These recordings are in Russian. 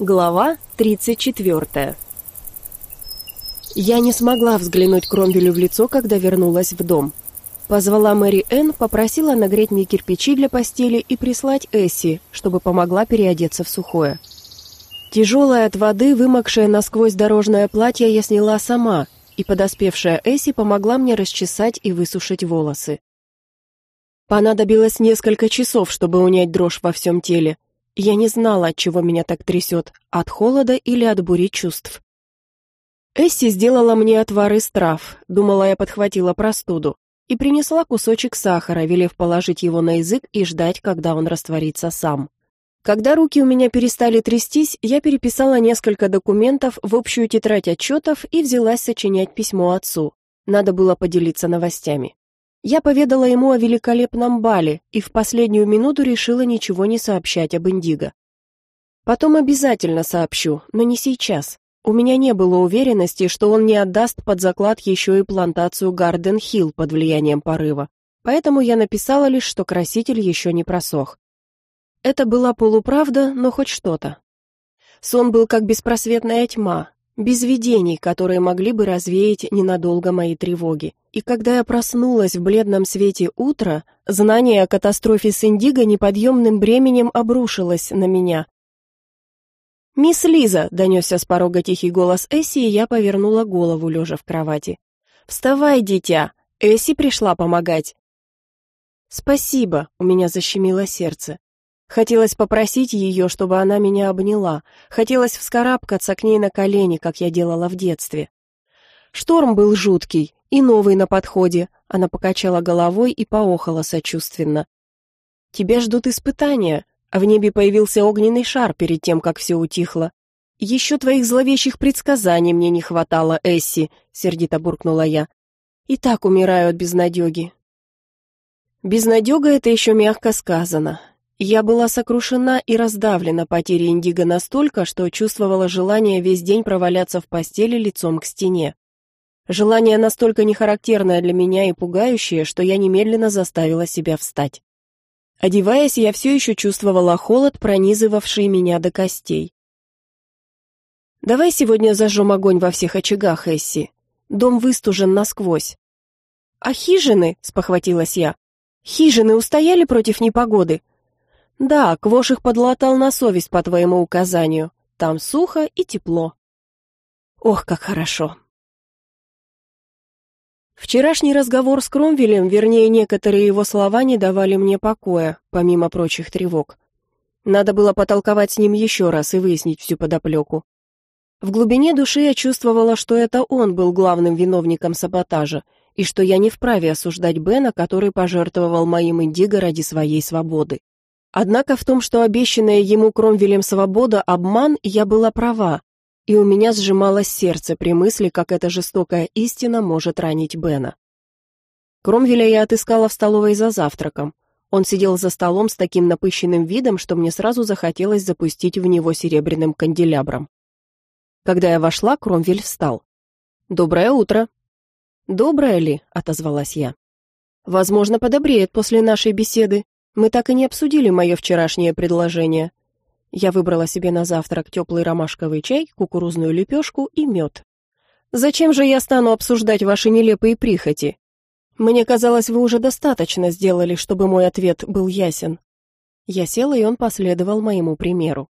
Глава 34 Я не смогла взглянуть Кромвелю в лицо, когда вернулась в дом. Позвала Мэри Энн, попросила нагреть мне кирпичи для постели и прислать Эсси, чтобы помогла переодеться в сухое. Тяжелое от воды, вымокшее насквозь дорожное платье я сняла сама, и подоспевшая Эсси помогла мне расчесать и высушить волосы. Понадобилось несколько часов, чтобы унять дрожь во всем теле, я не знала, от чего меня так трясет, от холода или от бури чувств. Эсси сделала мне отвар из трав, думала, я подхватила простуду, и принесла кусочек сахара, велев положить его на язык и ждать, когда он растворится сам. Когда руки у меня перестали трястись, я переписала несколько документов в общую тетрадь отчетов и взялась сочинять письмо отцу. Надо было поделиться новостями. Я поведала ему о великолепном бале и в последнюю минуту решила ничего не сообщать об Индиго. Потом обязательно сообщу, но не сейчас. У меня не было уверенности, что он не отдаст под заклад еще и плантацию Гарден-Хилл под влиянием порыва. Поэтому я написала лишь, что краситель еще не просох. Это была полуправда, но хоть что-то. Сон был как беспросветная тьма, без видений, которые могли бы развеять ненадолго мои тревоги. И когда я проснулась в бледном свете утра, знание о катастрофе с Индиго неподъемным бременем обрушилось на меня. «Мисс Лиза!» — донесся с порога тихий голос Эсси, и я повернула голову, лежа в кровати. «Вставай, дитя! Эсси пришла помогать!» «Спасибо!» — у меня защемило сердце. Хотелось попросить ее, чтобы она меня обняла. Хотелось вскарабкаться к ней на колени, как я делала в детстве. Шторм был жуткий, и новый на подходе. Она покачала головой и поохала сочувственно. Тебя ждут испытания, а в небе появился огненный шар перед тем, как все утихло. Еще твоих зловещих предсказаний мне не хватало, Эсси, сердито буркнула я. И так умираю от безнадеги. Безнадега — это еще мягко сказано. Я была сокрушена и раздавлена потерей Индиго настолько, что чувствовала желание весь день проваляться в постели лицом к стене. Желание настолько нехарактерное для меня и пугающее, что я немедленно заставила себя встать. Одеваясь, я все еще чувствовала холод, пронизывавший меня до костей. «Давай сегодня зажжем огонь во всех очагах, Эсси. Дом выстужен насквозь». «А хижины?» — спохватилась я. «Хижины устояли против непогоды?» «Да, Квош их подлатал на совесть по твоему указанию. Там сухо и тепло». «Ох, как хорошо!» Вчерашний разговор с Кромвелем, вернее, некоторые его слова не давали мне покоя, помимо прочих тревог. Надо было потолковать с ним еще раз и выяснить всю подоплеку. В глубине души я чувствовала, что это он был главным виновником саботажа, и что я не вправе осуждать Бена, который пожертвовал моим индиго ради своей свободы. Однако в том, что обещанная ему Кромвелем свобода – обман, я была права, и у меня сжималось сердце при мысли, как эта жестокая истина может ранить Бена. Кромвеля я отыскала в столовой за завтраком. Он сидел за столом с таким напыщенным видом, что мне сразу захотелось запустить в него серебряным канделябром. Когда я вошла, Кромвель встал. «Доброе утро!» «Доброе ли?» — отозвалась я. «Возможно, подобреет после нашей беседы. Мы так и не обсудили мое вчерашнее предложение. Я выбрала себе на завтрак теплый ромашковый чай, кукурузную лепешку и мед. Зачем же я стану обсуждать ваши нелепые прихоти? Мне казалось, вы уже достаточно сделали, чтобы мой ответ был ясен. Я села, и он последовал моему примеру.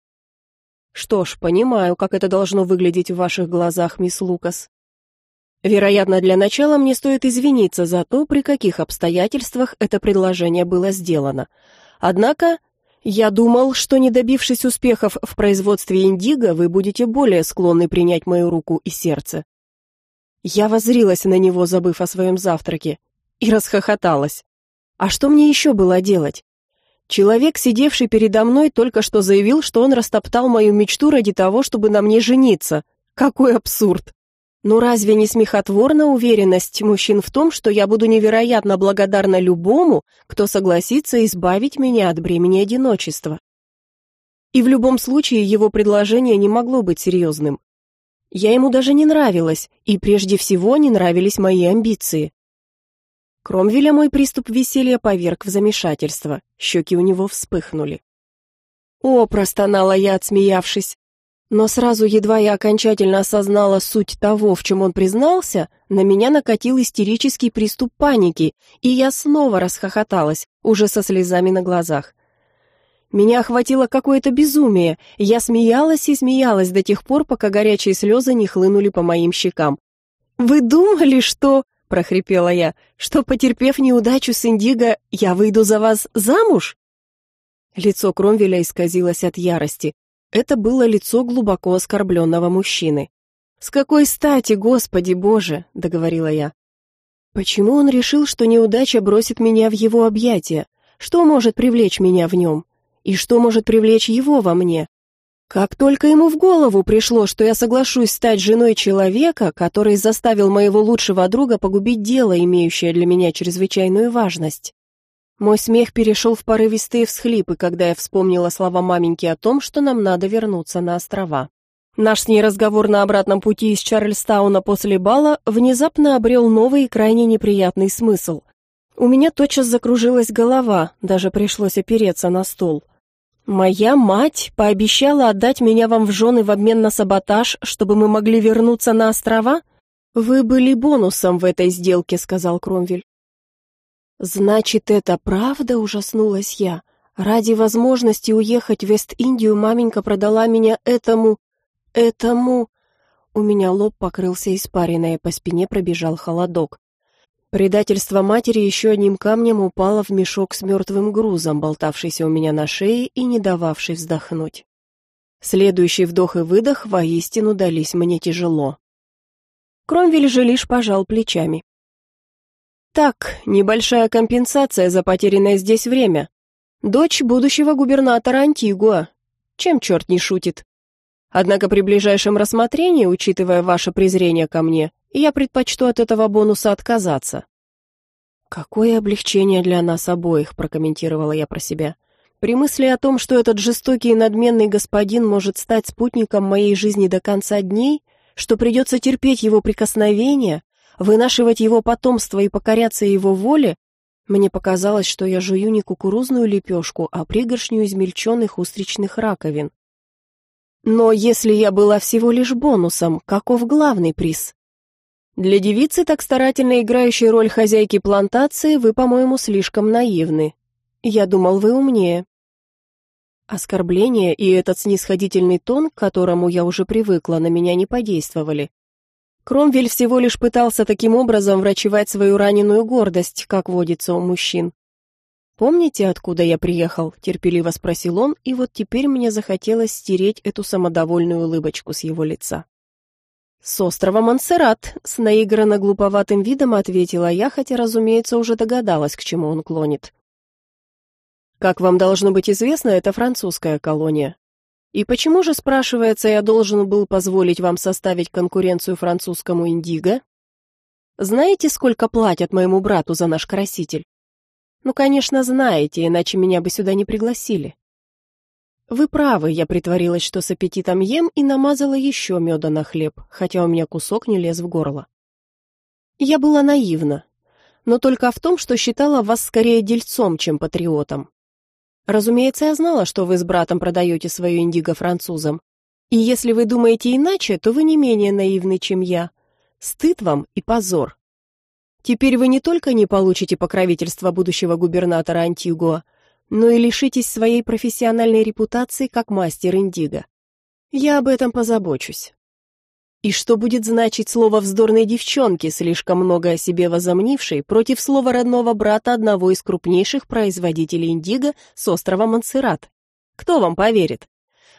Что ж, понимаю, как это должно выглядеть в ваших глазах, мисс Лукас. Вероятно, для начала мне стоит извиниться за то, при каких обстоятельствах это предложение было сделано. Однако, я думал, что не добившись успехов в производстве индиго, вы будете более склонны принять мою руку и сердце. Я воззрилась на него, забыв о своем завтраке, и расхохоталась. А что мне еще было делать? Человек, сидевший передо мной, только что заявил, что он растоптал мою мечту ради того, чтобы на мне жениться. Какой абсурд! Но разве не смехотворна уверенность мужчин в том, что я буду невероятно благодарна любому, кто согласится избавить меня от бремени одиночества? И в любом случае его предложение не могло быть серьезным. Я ему даже не нравилась, и прежде всего не нравились мои амбиции. Кромвеля мой приступ веселья поверг в замешательство, щеки у него вспыхнули. «О!» — простонала я, отсмеявшись. Но сразу едва я окончательно осознала суть того, в чем он признался, на меня накатил истерический приступ паники, и я снова расхохоталась, уже со слезами на глазах. Меня охватило какое-то безумие. Я смеялась и смеялась до тех пор, пока горячие слезы не хлынули по моим щекам. «Вы думали, что...» — прохрипела я. «Что, потерпев неудачу с Индиго, я выйду за вас замуж?» Лицо Кромвеля исказилось от ярости. Это было лицо глубоко оскорбленного мужчины. «С какой стати, Господи Боже!» — договорила я. «Почему он решил, что неудача бросит меня в его объятия? Что может привлечь меня в нем? И что может привлечь его во мне? Как только ему в голову пришло, что я соглашусь стать женой человека, который заставил моего лучшего друга погубить дело, имеющее для меня чрезвычайную важность. Мой смех перешел в порывистые всхлипы, когда я вспомнила слова маменьки о том, что нам надо вернуться на острова. Наш с ней разговор на обратном пути из Чарльстауна после бала внезапно обрел новый и крайне неприятный смысл. У меня тотчас закружилась голова, даже пришлось опереться на стол. «Моя мать пообещала отдать меня вам в жены в обмен на саботаж, чтобы мы могли вернуться на острова? Вы были бонусом в этой сделке», — сказал Кромвель. «Значит, это правда?» — ужаснулась я. «Ради возможности уехать в Вест-Индию маменька продала меня этому... этому...» У меня лоб покрылся испариной, и по спине пробежал холодок. Предательство матери еще одним камнем упало в мешок с мертвым грузом, болтавшийся у меня на шее и не дававший вздохнуть. Следующий вдох и выдох воистину дались мне тяжело. Кромвель же лишь пожал плечами. «Так, небольшая компенсация за потерянное здесь время. Дочь будущего губернатора Антигуа. Чем черт не шутит? Однако при ближайшем рассмотрении, учитывая ваше презрение ко мне, я предпочту от этого бонуса отказаться». «Какое облегчение для нас обоих», — прокомментировала я про себя. «При мысли о том, что этот жестокий и надменный господин может стать спутником моей жизни до конца дней, что придется терпеть его прикосновения, вынашивать его потомство и покоряться его воле, мне показалось, что я жую не кукурузную лепешку, а пригоршню измельченных устричных раковин. Но если я была всего лишь бонусом, каков главный приз? Для девицы, так старательно играющей роль хозяйки плантации, вы, по-моему, слишком наивны. Я думал, вы умнее. Оскорбление и этот снисходительный тон, к которому я уже привыкла, на меня не подействовали. Кромвель всего лишь пытался таким образом врачевать свою раненую гордость, как водится у мужчин. «Помните, откуда я приехал?» — терпеливо спросил он, и вот теперь мне захотелось стереть эту самодовольную улыбочку с его лица. «С острова Монсеррат», — с наигранно глуповатым видом ответила я, хотя, разумеется, уже догадалась, к чему он клонит. «Как вам должно быть известно, это французская колония. И почему же, спрашивается, я должен был позволить вам составить конкуренцию французскому индиго? Знаете, сколько платят моему брату за наш краситель? Ну, конечно, знаете, иначе меня бы сюда не пригласили. Вы правы, я притворилась, что с аппетитом ем и намазала еще меда на хлеб, хотя у меня кусок не лез в горло. Я была наивна, но только в том, что считала вас скорее дельцом, чем патриотом. Разумеется, я знала, что вы с братом продаете свою индиго французам. И если вы думаете иначе, то вы не менее наивны, чем я. Стыд вам и позор. Теперь вы не только не получите покровительство будущего губернатора Антигуа, но и лишитесь своей профессиональной репутации как мастер индиго. Я об этом позабочусь. И что будет значить слово вздорной девчонки, слишком много о себе возомнившей, против слова родного брата одного из крупнейших производителей индиго с острова Монсеррат? Кто вам поверит?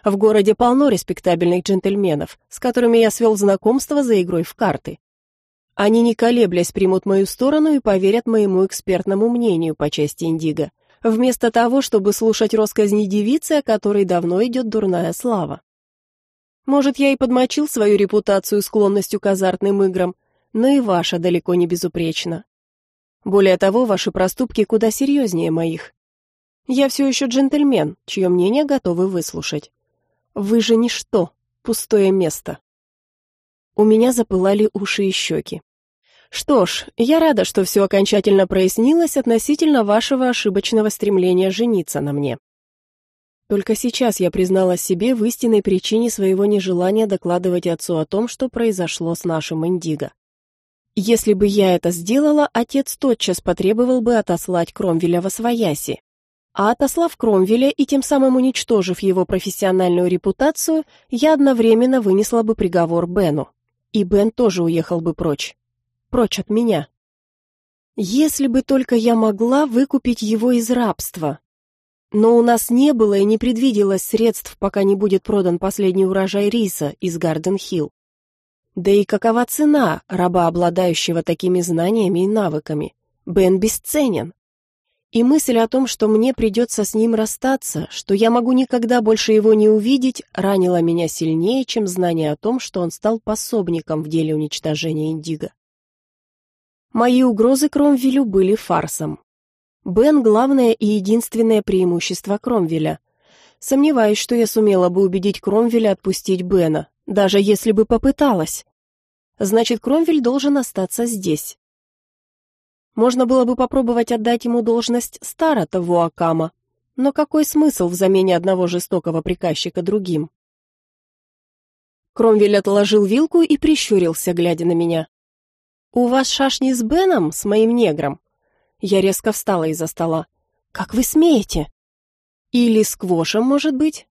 В городе полно респектабельных джентльменов, с которыми я свел знакомство за игрой в карты. Они, не колеблясь, примут мою сторону и поверят моему экспертному мнению по части индиго, вместо того, чтобы слушать россказни девицы, о которой давно идет дурная слава. Может, я и подмочил свою репутацию склонностью к азартным играм, но и ваша далеко не безупречна. Более того, ваши проступки куда серьезнее моих. Я все еще джентльмен, чье мнение готовы выслушать. Вы же ничто, пустое место. У меня запылали уши и щеки. Что ж, я рада, что все окончательно прояснилось относительно вашего ошибочного стремления жениться на мне. Только сейчас я призналась себе в истинной причине своего нежелания докладывать отцу о том, что произошло с нашим Индиго. Если бы я это сделала, отец тотчас потребовал бы отослать Кромвеля во свояси. А отослав Кромвеля и тем самым уничтожив его профессиональную репутацию, я одновременно вынесла бы приговор Бену. И Бен тоже уехал бы прочь. Прочь от меня. Если бы только я могла выкупить его из рабства, но у нас не было и не предвиделось средств, пока не будет продан последний урожай риса из Гарден-Хилл. Да и какова цена раба, обладающего такими знаниями и навыками? Бен бесценен. И мысль о том, что мне придется с ним расстаться, что я могу никогда больше его не увидеть, ранила меня сильнее, чем знание о том, что он стал пособником в деле уничтожения Индиго. Мои угрозы Кромвелю были фарсом. Бен — главное и единственное преимущество Кромвеля. Сомневаюсь, что я сумела бы убедить Кромвеля отпустить Бена, даже если бы попыталась. Значит, Кромвель должен остаться здесь. Можно было бы попробовать отдать ему должность старого Вуакама, но какой смысл в замене одного жестокого приказчика другим? Кромвель отложил вилку и прищурился, глядя на меня. «У вас шашни с Беном, с моим негром?» Я резко встала из-за стола. «Как вы смеете?» «Или с Квошем, может быть?»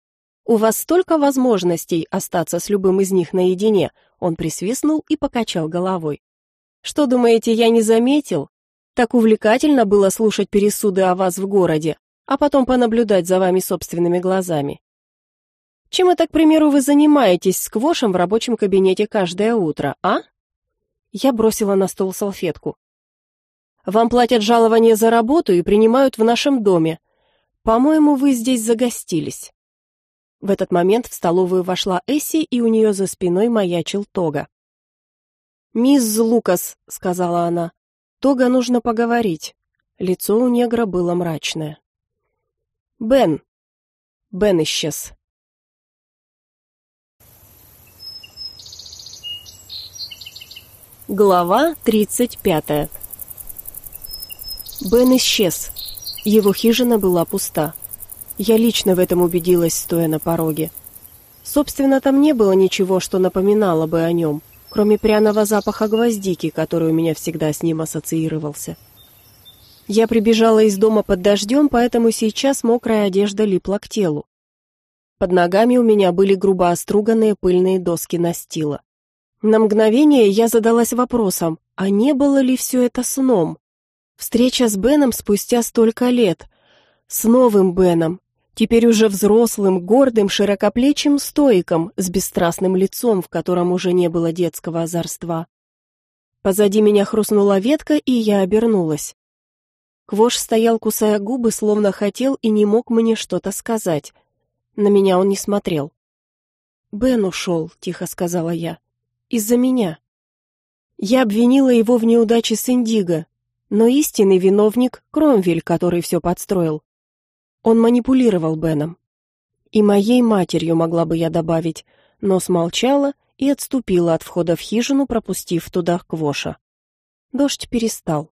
«У вас столько возможностей остаться с любым из них наедине», он присвистнул и покачал головой. «Что думаете, я не заметил? Так увлекательно было слушать пересуды о вас в городе, а потом понаблюдать за вами собственными глазами. Чем это, к примеру, вы занимаетесь с Квошем в рабочем кабинете каждое утро, а?» Я бросила на стол салфетку. Вам платят жалование за работу и принимают в нашем доме. По-моему, вы здесь загостились». В этот момент в столовую вошла Эсси, и у нее за спиной маячил Тога. «Мисс Лукас», — сказала она, — «Тога нужно поговорить». Лицо у негра было мрачное. «Бен». Бен исчез. Глава тридцать пятая Бен исчез. Его хижина была пуста. Я лично в этом убедилась, стоя на пороге. Собственно, там не было ничего, что напоминало бы о нем, кроме пряного запаха гвоздики, который у меня всегда с ним ассоциировался. Я прибежала из дома под дождем, поэтому сейчас мокрая одежда липла к телу. Под ногами у меня были грубо оструганные пыльные доски настила. На мгновение я задалась вопросом, а не было ли все это сном? Встреча с Беном спустя столько лет. С новым Беном. Теперь уже взрослым, гордым, широкоплечим стоиком, с бесстрастным лицом, в котором уже не было детского озорства. Позади меня хрустнула ветка, и я обернулась. Квош стоял, кусая губы, словно хотел и не мог мне что-то сказать. На меня он не смотрел. «Бен ушел», — тихо сказала я. «Из-за меня». Я обвинила его в неудаче с Индиго, но истинный виновник — Кромвель, который все подстроил. Он манипулировал Беном. И моей матерью могла бы я добавить, но смолчала и отступила от входа в хижину, пропустив туда Квоша. Дождь перестал.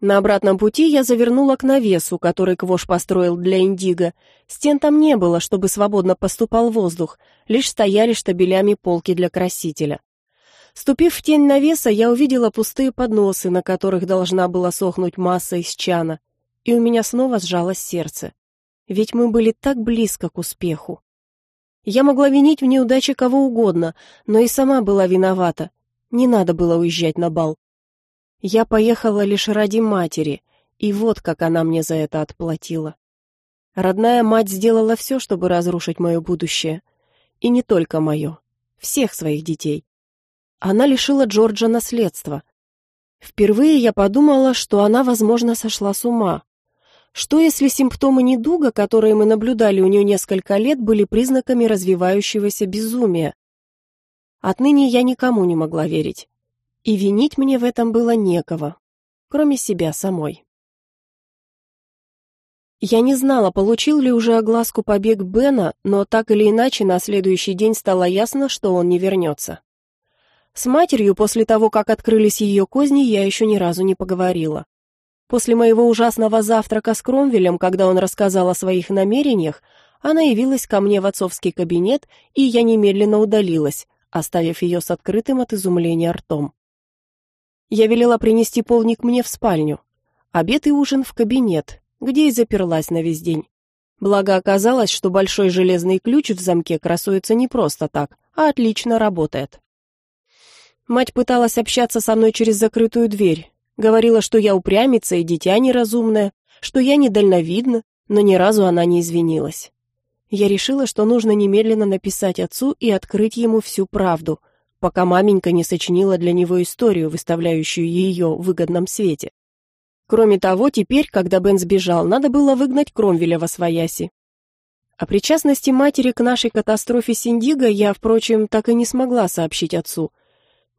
На обратном пути я завернула к навесу, который Квош построил для Индиго. Стен там не было, чтобы свободно поступал воздух, лишь стояли штабелями полки для красителя. Ступив в тень навеса, я увидела пустые подносы, на которых должна была сохнуть масса из чана, и у меня снова сжалось сердце. Ведь мы были так близко к успеху. Я могла винить в неудаче кого угодно, но и сама была виновата. Не надо было уезжать на бал. Я поехала лишь ради матери, и вот как она мне за это отплатила. Родная мать сделала все, чтобы разрушить мое будущее. И не только мое, всех своих детей. Она лишила Джорджа наследства. Впервые я подумала, что она, возможно, сошла с ума. Что если симптомы недуга, которые мы наблюдали у нее несколько лет, были признаками развивающегося безумия? Отныне я никому не могла верить. И винить мне в этом было некого, кроме себя самой. Я не знала, получил ли уже огласку побег Бена, но так или иначе на следующий день стало ясно, что он не вернется. С матерью после того, как открылись ее козни, я еще ни разу не поговорила. После моего ужасного завтрака с Кромвелем, когда он рассказал о своих намерениях, она явилась ко мне в отцовский кабинет, и я немедленно удалилась, оставив ее с открытым от изумления ртом. Я велела принести полник мне в спальню. Обед и ужин в кабинет, где и заперлась на весь день. Благо оказалось, что большой железный ключ в замке красуется не просто так, а отлично работает. Мать пыталась общаться со мной через закрытую дверь, Говорила, что я упрямица и дитя неразумное, что я недальновидна, но ни разу она не извинилась. Я решила, что нужно немедленно написать отцу и открыть ему всю правду, пока маменька не сочинила для него историю, выставляющую ее в выгодном свете. Кроме того, теперь, когда Бен сбежал, надо было выгнать Кромвеля во свояси. О причастности матери к нашей катастрофе с я, впрочем, так и не смогла сообщить отцу –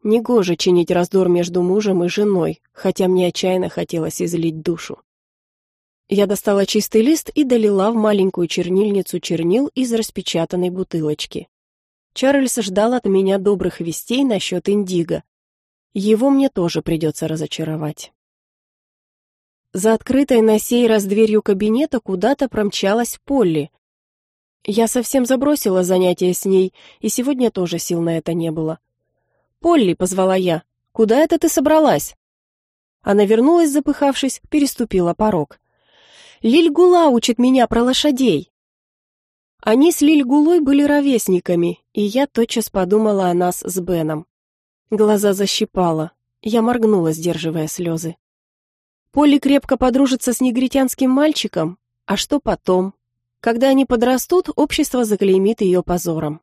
Негоже чинить раздор между мужем и женой, хотя мне отчаянно хотелось излить душу. Я достала чистый лист и долила в маленькую чернильницу чернил из распечатанной бутылочки. Чарльз ждал от меня добрых вестей насчет Индиго. Его мне тоже придется разочаровать. За открытой на сей раз дверью кабинета куда-то промчалась Полли. Я совсем забросила занятия с ней, и сегодня тоже сил на это не было. «Полли», — позвала я, — «куда это ты собралась?» Она вернулась, запыхавшись, переступила порог. «Лильгула учит меня про лошадей!» Они с Лильгулой были ровесниками, и я тотчас подумала о нас с Беном. Глаза защипала. Я моргнула, сдерживая слезы. Полли крепко подружится с негритянским мальчиком, а что потом? Когда они подрастут, общество заклеймит ее позором.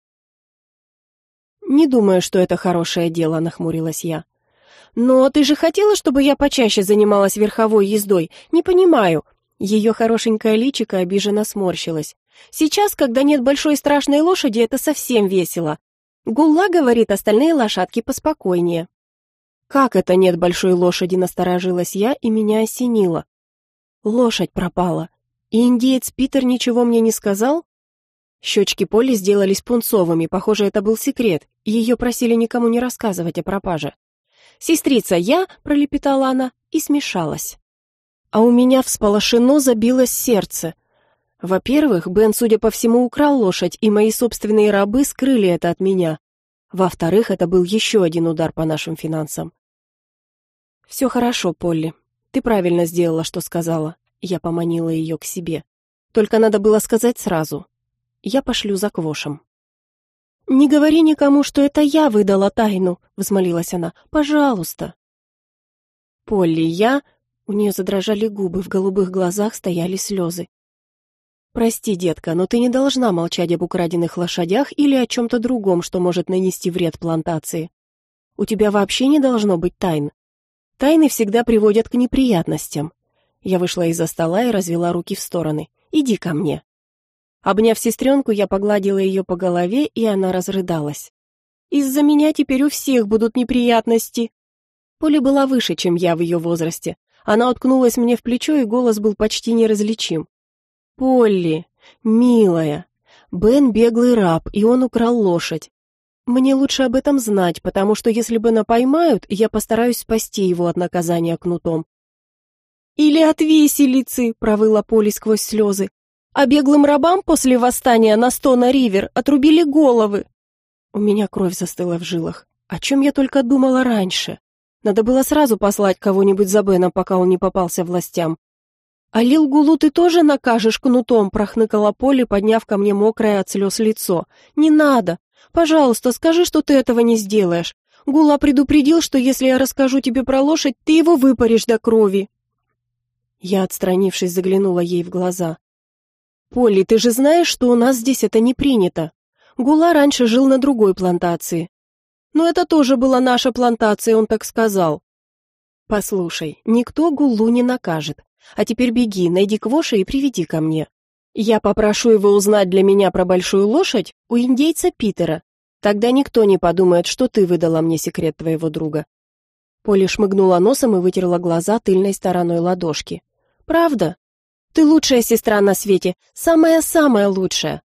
«Не думаю, что это хорошее дело», — нахмурилась я. «Но ты же хотела, чтобы я почаще занималась верховой ездой? Не понимаю». Ее хорошенькое личико обиженно сморщилось. «Сейчас, когда нет большой страшной лошади, это совсем весело. Гулла говорит, остальные лошадки поспокойнее». «Как это нет большой лошади?» — насторожилась я, и меня осенило. «Лошадь пропала. И индеец Питер ничего мне не сказал?» Щечки Поли сделались пунцовыми, похоже, это был секрет, ее просили никому не рассказывать о пропаже. «Сестрица, я...» — пролепетала она и смешалась. А у меня всполошено забилось сердце. Во-первых, Бен, судя по всему, украл лошадь, и мои собственные рабы скрыли это от меня. Во-вторых, это был еще один удар по нашим финансам. «Все хорошо, Полли. Ты правильно сделала, что сказала». Я поманила ее к себе. Только надо было сказать сразу. Я пошлю за Квошем». «Не говори никому, что это я выдала тайну», — взмолилась она. «Пожалуйста». «Полли, я...» У нее задрожали губы, в голубых глазах стояли слезы. «Прости, детка, но ты не должна молчать об украденных лошадях или о чем-то другом, что может нанести вред плантации. У тебя вообще не должно быть тайн. Тайны всегда приводят к неприятностям». Я вышла из-за стола и развела руки в стороны. «Иди ко мне». Обняв сестренку, я погладила ее по голове, и она разрыдалась. «Из-за меня теперь у всех будут неприятности!» Поля была выше, чем я в ее возрасте. Она уткнулась мне в плечо, и голос был почти неразличим. «Полли, милая, Бен беглый раб, и он украл лошадь. Мне лучше об этом знать, потому что если Бена поймают, я постараюсь спасти его от наказания кнутом». «Или от виселицы!» — провыла Поли сквозь слезы. А беглым рабам после восстания на Стона-Ривер отрубили головы. У меня кровь застыла в жилах. О чем я только думала раньше? Надо было сразу послать кого-нибудь за Бена, пока он не попался властям. «А Лилгулу ты тоже накажешь кнутом?» — прохныкала Поле, подняв ко мне мокрое от слез лицо. «Не надо! Пожалуйста, скажи, что ты этого не сделаешь. Гула предупредил, что если я расскажу тебе про лошадь, ты его выпаришь до крови». Я, отстранившись, заглянула ей в глаза. «Полли, ты же знаешь, что у нас здесь это не принято. Гула раньше жил на другой плантации. Но это тоже была наша плантация, он так сказал. Послушай, никто Гулу не накажет. А теперь беги, найди Квоша и приведи ко мне. Я попрошу его узнать для меня про большую лошадь у индейца Питера. Тогда никто не подумает, что ты выдала мне секрет твоего друга. Полли шмыгнула носом и вытерла глаза тыльной стороной ладошки. Правда? Ты лучшая сестра на свете, самая-самая лучшая.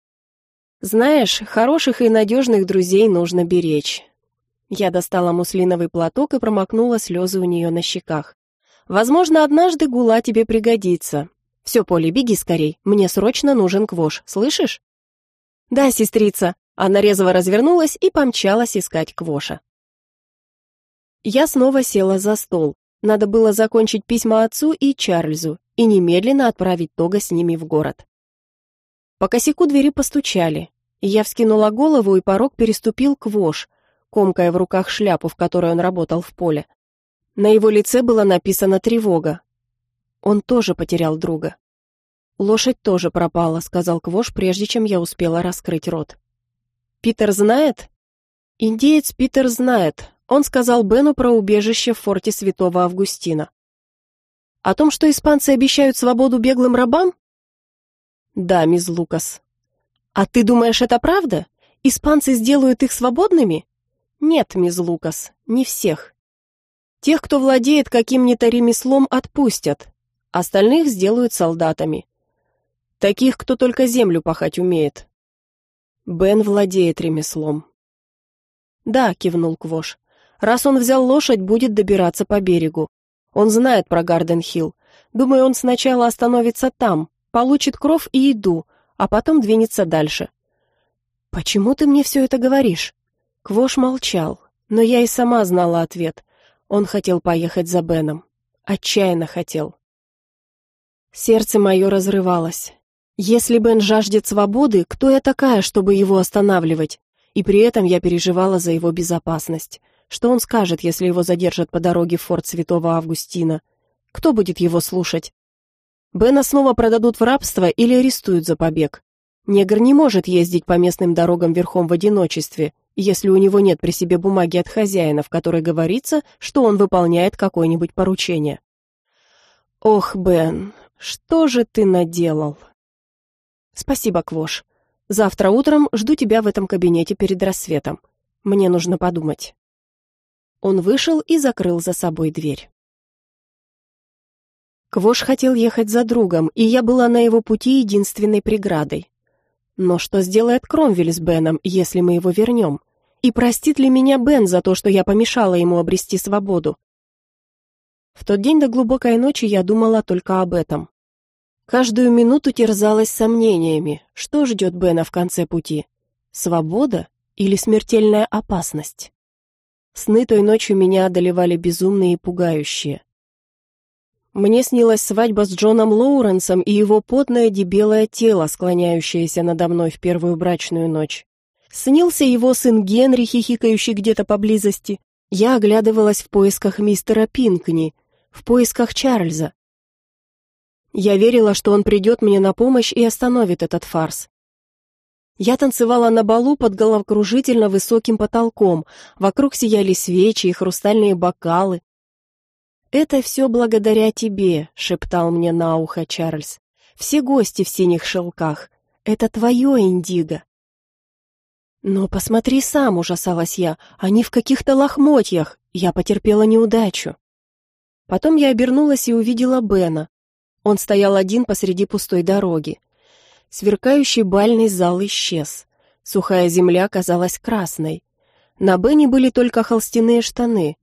Знаешь, хороших и надежных друзей нужно беречь. Я достала муслиновый платок и промокнула слезы у нее на щеках. Возможно, однажды гула тебе пригодится. Все, Поле, беги скорей, мне срочно нужен квош, слышишь? Да, сестрица. Она резво развернулась и помчалась искать квоша. Я снова села за стол. Надо было закончить письма отцу и Чарльзу и немедленно отправить Тога с ними в город. По косяку двери постучали. Я вскинула голову, и порог переступил Квош, комкая в руках шляпу, в которой он работал в поле. На его лице была написана тревога. Он тоже потерял друга. «Лошадь тоже пропала», — сказал Квош, прежде чем я успела раскрыть рот. «Питер знает?» «Индеец Питер знает. Он сказал Бену про убежище в форте Святого Августина». «О том, что испанцы обещают свободу беглым рабам?» «Да, мисс Лукас». «А ты думаешь, это правда? Испанцы сделают их свободными?» «Нет, мисс Лукас, не всех. Тех, кто владеет каким-нибудь ремеслом, отпустят. Остальных сделают солдатами. Таких, кто только землю пахать умеет. Бен владеет ремеслом. Да, кивнул Квош. Раз он взял лошадь, будет добираться по берегу. Он знает про Гарден-Хилл. Думаю, он сначала остановится там, получит кров и еду, а потом двинется дальше. Почему ты мне все это говоришь? Квош молчал, но я и сама знала ответ. Он хотел поехать за Беном. Отчаянно хотел. Сердце мое разрывалось. Если Бен жаждет свободы, кто я такая, чтобы его останавливать? И при этом я переживала за его безопасность. Что он скажет, если его задержат по дороге в форт Святого Августина? Кто будет его слушать? Бена снова продадут в рабство или арестуют за побег. Негр не может ездить по местным дорогам верхом в одиночестве, если у него нет при себе бумаги от хозяина, в которой говорится, что он выполняет какое-нибудь поручение. «Ох, Бен, что же ты наделал?» «Спасибо, Квош. Завтра утром жду тебя в этом кабинете перед рассветом. Мне нужно подумать». Он вышел и закрыл за собой дверь. Квош хотел ехать за другом, и я была на его пути единственной преградой. Но что сделает Кромвель с Беном, если мы его вернем? И простит ли меня Бен за то, что я помешала ему обрести свободу? В тот день до глубокой ночи я думала только об этом. Каждую минуту терзалась сомнениями, что ждет Бена в конце пути. Свобода или смертельная опасность? Сны той ночью меня одолевали безумные и пугающие. Мне снилась свадьба с Джоном Лоуренсом и его потное дебелое тело, склоняющееся надо мной в первую брачную ночь. Снился его сын Генри, хихикающий где-то поблизости. Я оглядывалась в поисках мистера Пинкни, в поисках Чарльза. Я верила, что он придет мне на помощь и остановит этот фарс. Я танцевала на балу под головокружительно высоким потолком, вокруг сияли свечи и хрустальные бокалы, «Это все благодаря тебе», — шептал мне на ухо Чарльз. «Все гости в синих шелках. Это твое, Индиго». «Но посмотри сам», — ужасалась я, — «они в каких-то лохмотьях. Я потерпела неудачу». Потом я обернулась и увидела Бена. Он стоял один посреди пустой дороги. Сверкающий бальный зал исчез. Сухая земля казалась красной. На Бене были только холстяные штаны.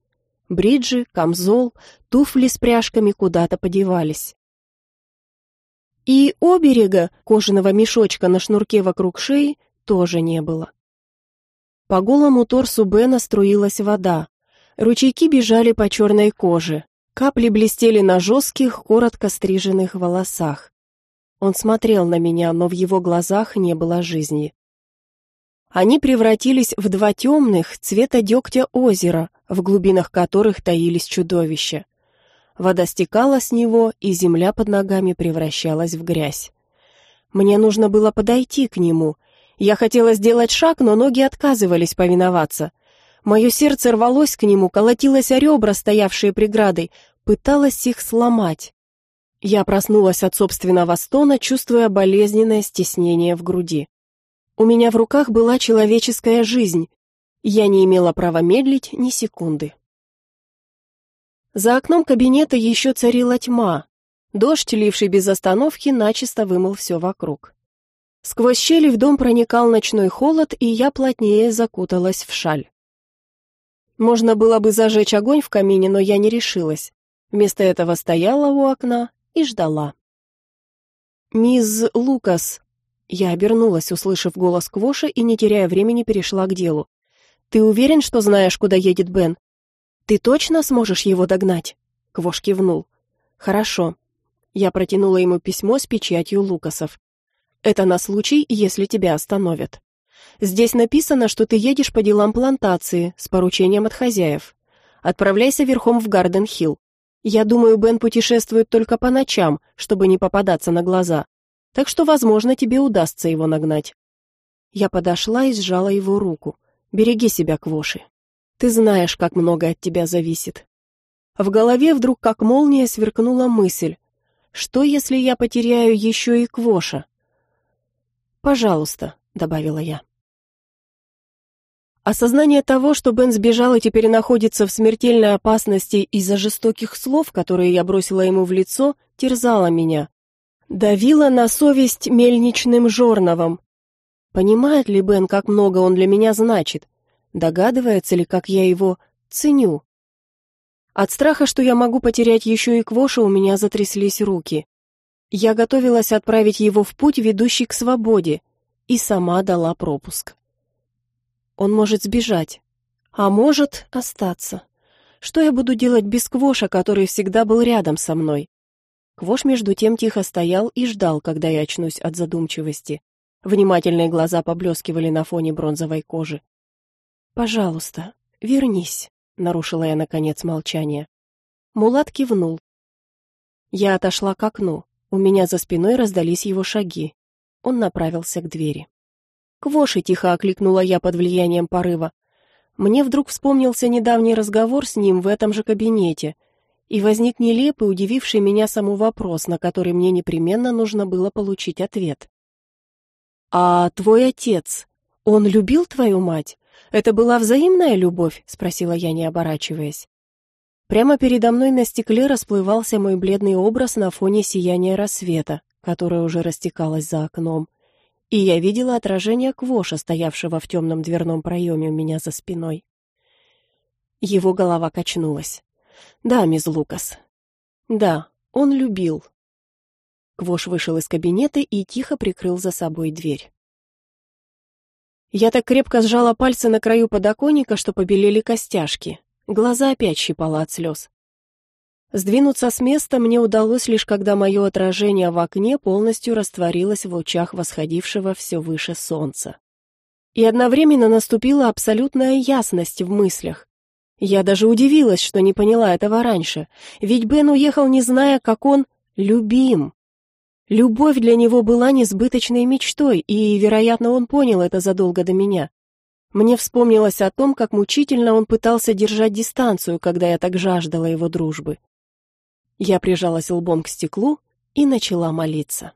Бриджи, камзол, туфли с пряжками куда-то подевались. И оберега, кожаного мешочка на шнурке вокруг шеи, тоже не было. По голому торсу Бена струилась вода. Ручейки бежали по черной коже. Капли блестели на жестких, коротко стриженных волосах. Он смотрел на меня, но в его глазах не было жизни. Они превратились в два темных, цвета дегтя озера, в глубинах которых таились чудовища. Вода стекала с него, и земля под ногами превращалась в грязь. Мне нужно было подойти к нему. Я хотела сделать шаг, но ноги отказывались повиноваться. Мое сердце рвалось к нему, колотилось о ребра, стоявшие преградой, пыталось их сломать. Я проснулась от собственного стона, чувствуя болезненное стеснение в груди. У меня в руках была человеческая жизнь. Я не имела права медлить ни секунды. За окном кабинета еще царила тьма. Дождь, ливший без остановки, начисто вымыл все вокруг. Сквозь щели в дом проникал ночной холод, и я плотнее закуталась в шаль. Можно было бы зажечь огонь в камине, но я не решилась. Вместо этого стояла у окна и ждала. «Мисс Лукас!» Я обернулась, услышав голос Квоша, и, не теряя времени, перешла к делу. «Ты уверен, что знаешь, куда едет Бен? Ты точно сможешь его догнать?» Квош кивнул. «Хорошо». Я протянула ему письмо с печатью Лукасов. «Это на случай, если тебя остановят. Здесь написано, что ты едешь по делам плантации с поручением от хозяев. Отправляйся верхом в Гарден-Хилл. Я думаю, Бен путешествует только по ночам, чтобы не попадаться на глаза так что, возможно, тебе удастся его нагнать. Я подошла и сжала его руку. Береги себя, Квоши. Ты знаешь, как много от тебя зависит. В голове вдруг как молния сверкнула мысль. Что, если я потеряю еще и Квоша? «Пожалуйста», — добавила я. Осознание того, что Бен сбежал и теперь находится в смертельной опасности из-за жестоких слов, которые я бросила ему в лицо, терзало меня, Давила на совесть мельничным жорновом. Понимает ли Бен, как много он для меня значит? Догадывается ли, как я его ценю? От страха, что я могу потерять еще и Квоша, у меня затряслись руки. Я готовилась отправить его в путь, ведущий к свободе, и сама дала пропуск. Он может сбежать, а может остаться. Что я буду делать без Квоша, который всегда был рядом со мной? Квош между тем тихо стоял и ждал, когда я очнусь от задумчивости. Внимательные глаза поблескивали на фоне бронзовой кожи. «Пожалуйста, вернись», — нарушила я, наконец, молчание. Мулат кивнул. Я отошла к окну. У меня за спиной раздались его шаги. Он направился к двери. «Квоши!» — тихо окликнула я под влиянием порыва. Мне вдруг вспомнился недавний разговор с ним в этом же кабинете — и возник нелепый, удививший меня саму вопрос, на который мне непременно нужно было получить ответ. «А твой отец, он любил твою мать? Это была взаимная любовь?» — спросила я, не оборачиваясь. Прямо передо мной на стекле расплывался мой бледный образ на фоне сияния рассвета, которое уже растекалось за окном, и я видела отражение Квоша, стоявшего в темном дверном проеме у меня за спиной. Его голова качнулась. Да, мисс Лукас. Да, он любил. Квош вышел из кабинета и тихо прикрыл за собой дверь. Я так крепко сжала пальцы на краю подоконника, что побелели костяшки. Глаза опять щипало от слез. Сдвинуться с места мне удалось лишь когда мое отражение в окне полностью растворилось в лучах восходившего все выше солнца. И одновременно наступила абсолютная ясность в мыслях. Я даже удивилась, что не поняла этого раньше, ведь Бен уехал, не зная, как он любим. Любовь для него была несбыточной мечтой, и, вероятно, он понял это задолго до меня. Мне вспомнилось о том, как мучительно он пытался держать дистанцию, когда я так жаждала его дружбы. Я прижалась лбом к стеклу и начала молиться.